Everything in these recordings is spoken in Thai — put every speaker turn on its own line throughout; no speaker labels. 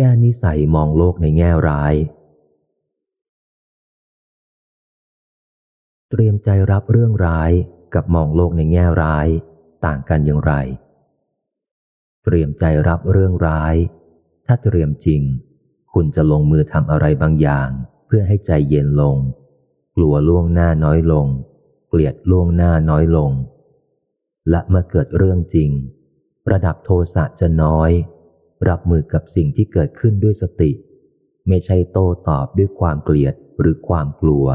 แก้นิสัยมองโลกในแง่ร้าย เตรียมใจรับเรื่องร้ายกับมองโลกในแง่ร้าย ต่างกันอย่างไร เตรียมใจรับเรื่องร้าย ถ้าเตรียมจริง คุณจะลงมือทำอะไรบางอย่าง เพื่อให้ใจเย็นลง กลัวล่วงหน้าน้อยลง เกลียดล่วงหน้าน้อยลง และเมื่อเกิดเรื่องจริง ระดับโทสะจะน้อย รับมือกับสิ่งที่เกิดขึ้นด้วยสติ ไม่ใช่โต้ตอบด้วยความเกลียดหรือความกลัว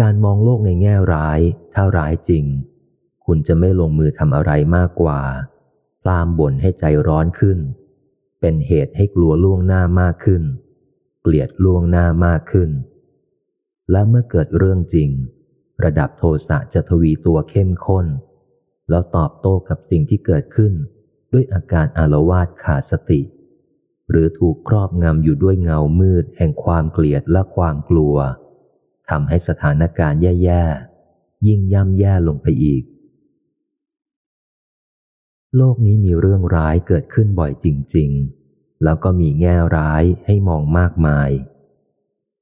การมองโลกในแง่ร้าย ถ้าร้ายจริง คุณจะไม่ลงมือทำอะไรมากกว่าพลามบ่นให้ใจร้อนขึ้น เป็นเหตุให้กลัวล่วงหน้ามากขึ้น เกลียดล่วงหน้ามากขึ้น และเมื่อเกิดเรื่องจริง ระดับโทสะจะทวีตัวเข้มข้น แล้วตอบโต้กับสิ่งที่เกิดขึ้น ด้วยอาการอารวาสขาดสติ หรือถูกครอบงำอยู่ด้วยเงามืดแห่งความเกลียดและความกลัวทำให้สถานการณ์แย่ๆ ยิ่งย่ำแย่ลงไปอีก โลกนี้มีเรื่องร้ายเกิดขึ้นบ่อยจริง ๆ แล้วก็มีแง่ร้ายให้มองมากมาย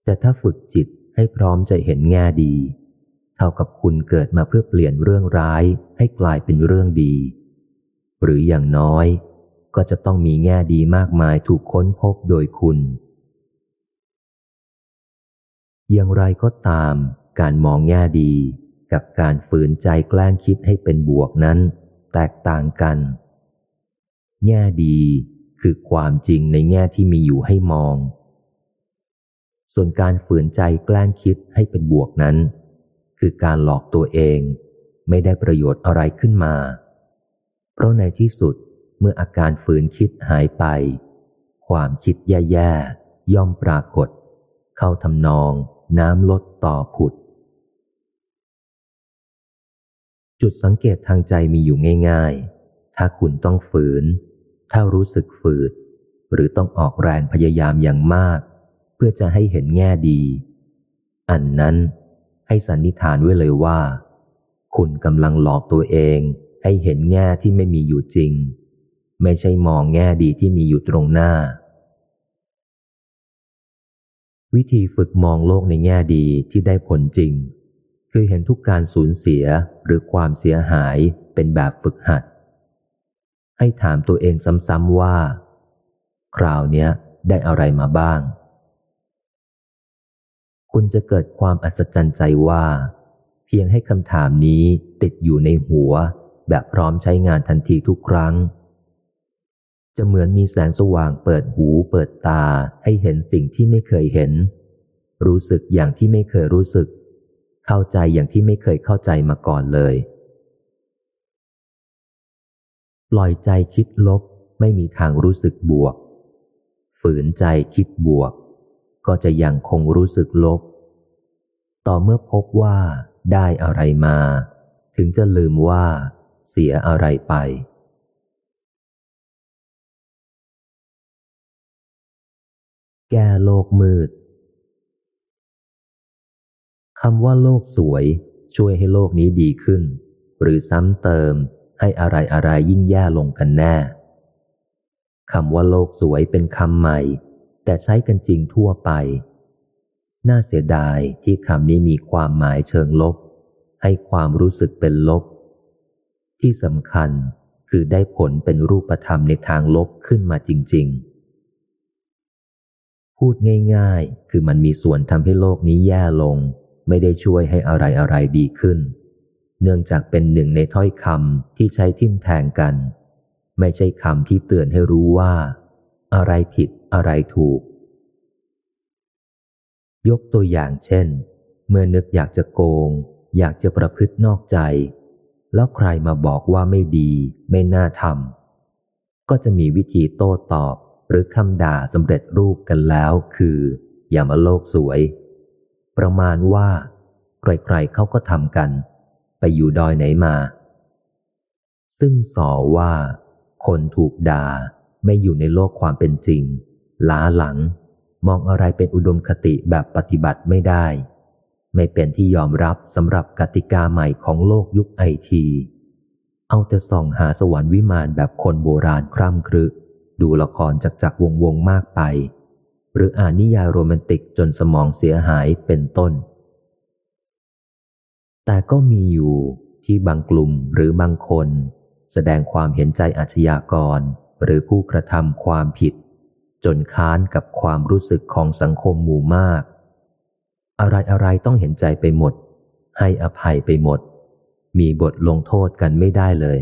แต่ถ้าฝึกจิตให้พร้อมจะเห็นแง่ดี เท่ากับคุณเกิดมาเพื่อเปลี่ยนเรื่องร้ายให้กลายเป็นเรื่องดี หรืออย่างน้อย ก็จะต้องมีแง่ดีมากมายถูกค้นพบโดยคุณ อย่างไรก็ตาม การมองแง่ดี กับการฝืนใจแกล้งคิดให้เป็นบวกนั้น แตกต่างกัน แง่ดีคือความจริงในแง่ที่มีอยู่ให้มอง ส่วนการฝืนใจแกล้งคิดให้เป็นบวกนั้น คือการหลอกตัวเอง ไม่ได้ประโยชน์อะไรขึ้นมา เพราะในที่สุดเมื่ออาการฝืนคิดหายไป ความคิดแย่ๆย่อมปรากฏ เข้าทำนอง น้ำลดต่อผุด จุดสังเกตทางใจมีอยู่ง่าย ๆ ถ้าคุณต้องฝืน ถ้ารู้สึกฝืด หรือต้องออกแรงพยายามอย่างมาก เพื่อจะให้เห็นแง่ดี อันนั้น ให้สันนิษฐานไว้เลยว่า คุณกำลังหลอกตัวเองให้เห็นแง่ที่ไม่มีอยู่จริง ไม่ใช่มองแง่ดีที่มีอยู่ตรงหน้า วิธีฝึกมองโลกในแง่ดีที่ได้ผลจริง คือเห็นทุกการสูญเสียหรือความเสียหายเป็นแบบฝึกหัด ให้ถามตัวเองซ้ำๆว่า คราวนี้ได้อะไรมาบ้าง คุณจะเกิดความอัศจรรย์ใจว่า เพียงให้คำถามนี้ติดอยู่ในหัว แบบพร้อมใช้งานทันทีทุกครั้ง จะเหมือนมีแสงสว่างเปิดหูเปิดตาให้เห็นสิ่งที่ไม่เคยเห็น รู้สึกอย่างที่ไม่เคยรู้สึก เข้าใจอย่างที่ไม่เคยเข้าใจมาก่อนเลย ปล่อยใจคิดลบไม่มีทางรู้สึกบวก ฝืนใจคิดบวก ก็จะยังคงรู้สึกลบ ต่อเมื่อพบว่าได้อะไรมา ถึงจะลืมว่าเสียอะไรไป แก้โลกมืดคำว่าโลกสวย ช่วยให้โลกนี้ดีขึ้น หรือซ้ำเติมให้อะไรอะไรยิ่งแย่ลงกันแน่คำว่าโลกสวยเป็นคำใหม่ แต่ใช้กันจริงทั่วไป น่าเสียดายที่คำนี้มีความหมายเชิงลบ ให้ความรู้สึกเป็นลบ ที่สำคัญคือได้ผลเป็นรูปธรรมในทางลบขึ้นมาจริง ๆ พูดง่าย ๆ คือมันมีส่วนทำให้โลกนี้แย่ลง ไม่ได้ช่วยให้อะไรอะไรดีขึ้น เนื่องจากเป็นหนึ่งในถ้อยคำที่ใช้ทิมแทงกัน ไม่ใช่คำที่เตือนให้รู้ว่า อะไรผิดอะไรถูก ยกตัวอย่างเช่น เมื่อนึกอยากจะโกง อยากจะประพฤตินอกใจ แล้วใครมาบอกว่าไม่ดี ไม่น่าทำก็จะมีวิธีโต้ตอบหรือคำด่าสำเร็จรูปกันแล้วคือ อย่ามาโลกสวย ประมาณว่า ใครๆเขาก็ทำกัน ไปอยู่ดอยไหนมา ซึ่งสอว่า คนถูกด่า ไม่อยู่ในโลกความเป็นจริง ล้าหลัง มองอะไรเป็นอุดมคติแบบปฏิบัติไม่ได้ ไม่เป็นที่ยอมรับสำหรับกติกาใหม่ของโลกยุคไอที เอาแต่ส่องหาสวรรค์วิมานแบบคนโบราณคร่ำครึ ดูละครจักจักวงวงมากไป หรืออ่านนิยายโรแมนติกจนสมองเสียหายเป็นต้น แต่ก็มีอยู่ที่บางกลุ่มหรือบางคน แสดงความเห็นใจอาชญากร หรือผู้กระทำความผิด จนค้านกับความรู้สึกของสังคมหมู่มาก อะไรอะไรต้องเห็นใจไปหมด ให้อภัยไปหมด มีบทลงโทษกันไม่ได้เลย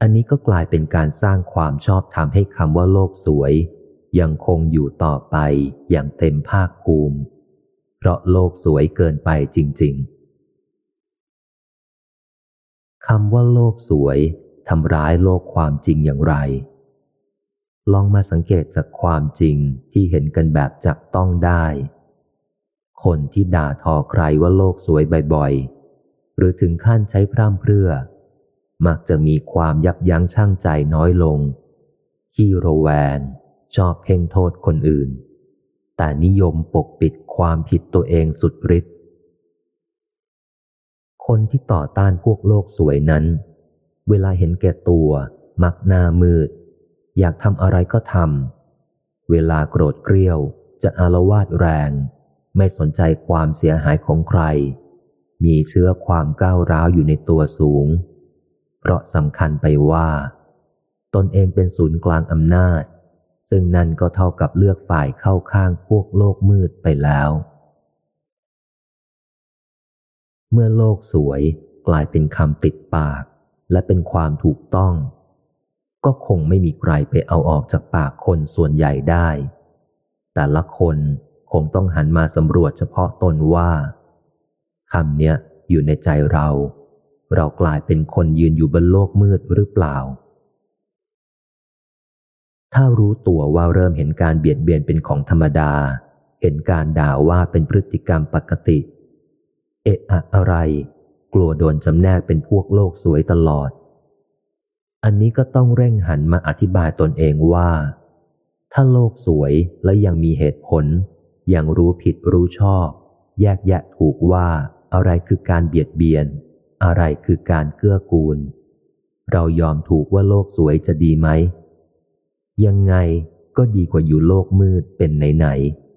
อันนี้ก็กลายเป็นการสร้างความชอบธรรมให้คำว่าโลกสวย ยังคงอยู่ต่อไปอย่างเต็มภาคภูมิ เพราะโลกสวยเกินไปจริง ๆคำว่าโลกสวย ทำร้ายโลกความจริงอย่างไร ลองมาสังเกตจากความจริงที่เห็นกันแบบจับต้องได้ คนที่ด่าทอใครว่าโลกสวยบ่อยๆ หรือถึงขั้นใช้พร่ำเพรื่อ มักจะมีความยับยั้งชั่งใจน้อยลง ขี้ระแวง ชอบเพ่งโทษคนอื่น แต่นิยมปกปิดความผิดตัวเองสุดฤทธิ์คนที่ต่อต้านพวกโลกสวยนั้น เวลาเห็นแก่ตัว มักหน้ามืด อยากทำอะไรก็ทำ เวลาโกรธเกรี้ยวจะอารวาดแรง ไม่สนใจความเสียหายของใคร มีเชื้อความก้าวร้าวอยู่ในตัวสูง เพราะสำคัญไปว่า ตนเองเป็นศูนย์กลางอำนาจ ซึ่งนั่นก็เท่ากับเลือกฝ่ายเข้าข้างพวกโลกมืดไปแล้ว เมื่อโลกสวยกลายเป็นคำติดปาก และเป็นความถูกต้อง ก็คงไม่มีใครไปเอาออกจากปากคนส่วนใหญ่ได้ แต่ละคนคงต้องหันมาสำรวจเฉพาะตนว่าคำเนี้ยอยู่ในใจเรา เรากลายเป็นคนยืนอยู่บนโลกมืดหรือเปล่า ถ้ารู้ตัวว่าเริ่มเห็นการเบียดเบียนเป็นของธรรมดา เห็นการด่าว่าเป็นพฤติกรรมปกติ เอะอะอะไร กลัวโดนจำแนกเป็นพวกโลกสวยตลอด อันนี้ก็ต้องเร่งหันมาอธิบายตนเองว่า ถ้าโลกสวยและยังมีเหตุผล ยังรู้ผิดรู้ชอบ แยกแยะถูกว่าอะไรคือการเบียดเบียน อะไรคือการเกื้อกูล เรายอมถูกว่าโลกสวยจะดีไหม ยังไงก็ดีกว่าอยู่โลกมืดเป็นไหนๆ